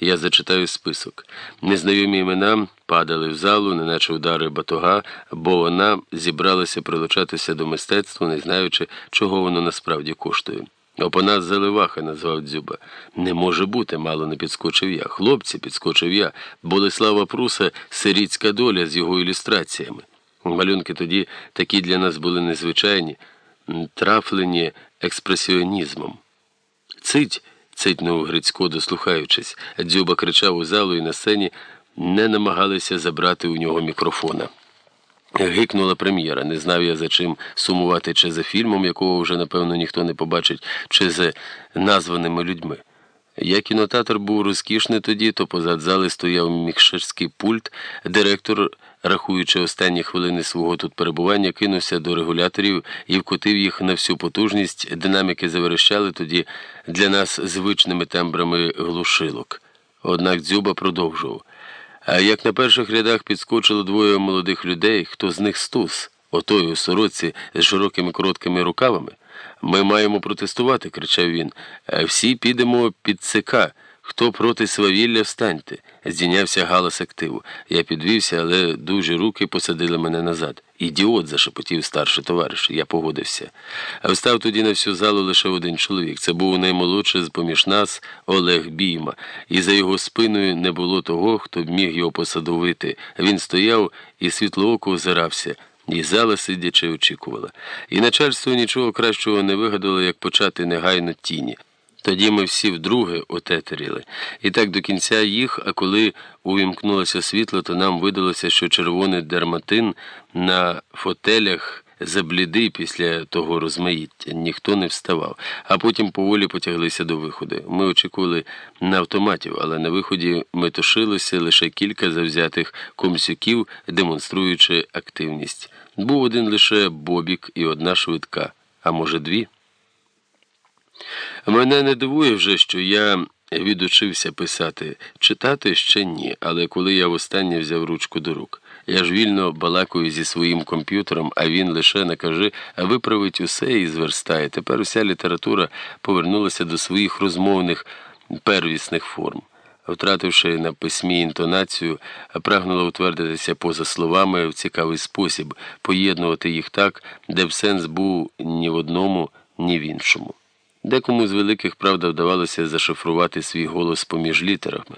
я зачитаю список. Незнайомі імена падали в залу, неначе удари батога, бо вона зібралася прилучатися до мистецтва, не знаючи, чого воно насправді коштує. Опанас Заливаха назвав дзюба. Не може бути, мало не підскочив я. Хлопці, підскочив я. Болеслава Пруса сирітська доля з його ілюстраціями. Малюнки тоді такі для нас були незвичайні, трафлені експресіонізмом. Цить, цитнув Грицько, дослухаючись. Дзюба кричав у залу і на сцені не намагалися забрати у нього мікрофона. Гикнула прем'єра. Не знав я за чим сумувати, чи за фільмом, якого вже, напевно, ніхто не побачить, чи за названими людьми. Я кінотеатр був розкішний тоді, то позад зали стояв мікшерський пульт, директор, рахуючи останні хвилини свого тут перебування, кинувся до регуляторів і вкотив їх на всю потужність. Динаміки заверещали тоді для нас звичними тембрами глушилок. Однак дзюба продовжував. А як на перших рядах підскочило двоє молодих людей, хто з них стус, отой у сороці з широкими короткими рукавами, ми маємо протестувати, кричав він. Всі підемо під ЦК. Хто проти свавілля, встаньте. Здійнявся галас активу. Я підвівся, але дуже руки посадили мене назад. Ідіот, зашепотів старший товариш. Я погодився. Встав тоді на всю залу лише один чоловік. Це був наймолодший з поміж нас Олег Бійма, і за його спиною не було того, хто б міг його посадовити. Він стояв і світлооко озирався. І зала сидячи очікувала. І начальство нічого кращого не вигадало, як почати негайно тіні. Тоді ми всі вдруге отетеріли. І так до кінця їх, а коли увімкнулося світло, то нам видалося, що червоний дерматин на фотелях заблідий після того розмаїття. Ніхто не вставав, а потім поволі потяглися до виходу. Ми очікували на автоматів, але на виході ми тушилися лише кілька завзятих комсюків, демонструючи активність. Був один лише бобік і одна швидка, а може дві. Мене не дивує вже, що я відучився писати, читати ще ні, але коли я востаннє взяв ручку до рук. Я ж вільно балакую зі своїм комп'ютером, а він лише накаже, виправить усе і зверстає. Тепер уся література повернулася до своїх розмовних первісних форм. Втративши на письмі інтонацію, прагнула утвердитися поза словами в цікавий спосіб, поєднувати їх так, де б сенс був ні в одному, ні в іншому. Декому з великих правда вдавалося зашифрувати свій голос поміж літерами,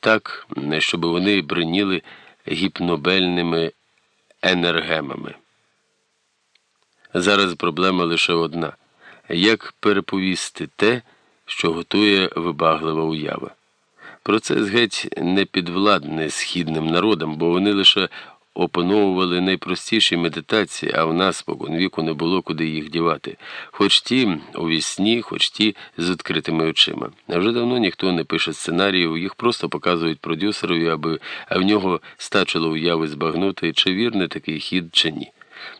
так, щоб вони бриніли гіпнобельними енергемами. Зараз проблема лише одна як переповісти те, що готує вибаглива уява. Процес геть не підвладний східним народам, бо вони лише опановували найпростіші медитації, а в нас споконвіку не було куди їх дівати, хоч ті у вісні, хоч ті з відкритими очима. Вже давно ніхто не пише сценаріїв, їх просто показують продюсерові, аби в нього стачило уяви збагнути, чи вірний такий хід, чи ні.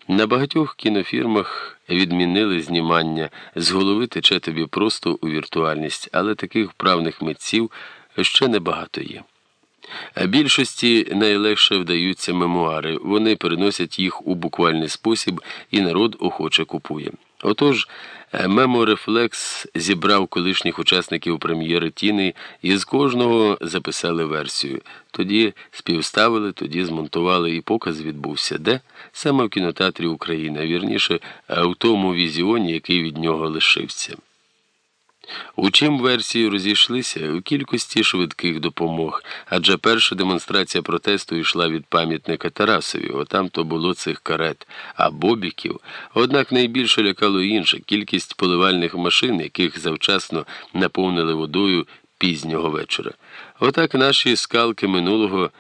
На багатьох кінофірмах відмінили знімання, з голови тече тобі просто у віртуальність, але таких вправних митців ще небагато є. А більшості найлегше вдаються мемуари, вони переносять їх у буквальний спосіб, і народ охоче купує. Отож, меморефлекс зібрав колишніх учасників прем'єри Тіни і з кожного записали версію. Тоді співставили, тоді змонтували, і показ відбувся де саме в кінотеатрі Україна, вірніше, в тому візіоні, який від нього лишився. У чим версії розійшлися у кількості швидких допомог, адже перша демонстрація протесту йшла від пам'ятника Тарасові, отам то було цих карет, а бобіків. Однак найбільше лякало інше кількість поливальних машин, яких завчасно наповнили водою пізнього вечора. Отак наші скалки минулого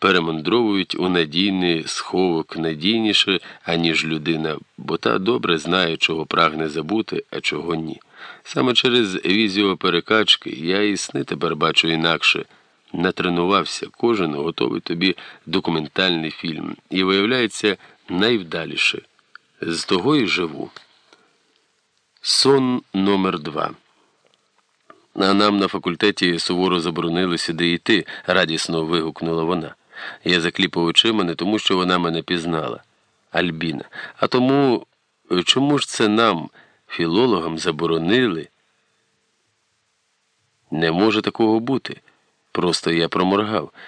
перемандровують у надійний сховок надійніше, аніж людина, бо та добре знає, чого прагне забути, а чого ні. Саме через візіоперекачки я і сни тепер бачу інакше. Натренувався, кожен готовий тобі документальний фільм. І виявляється найвдаліше. З того і живу. Сон номер два. А нам на факультеті суворо заборонили сюди йти, радісно вигукнула вона. Я закліпав очима не тому, що вона мене пізнала, Альбіна. А тому, чому ж це нам, філологам, заборонили? Не може такого бути. Просто я проморгав.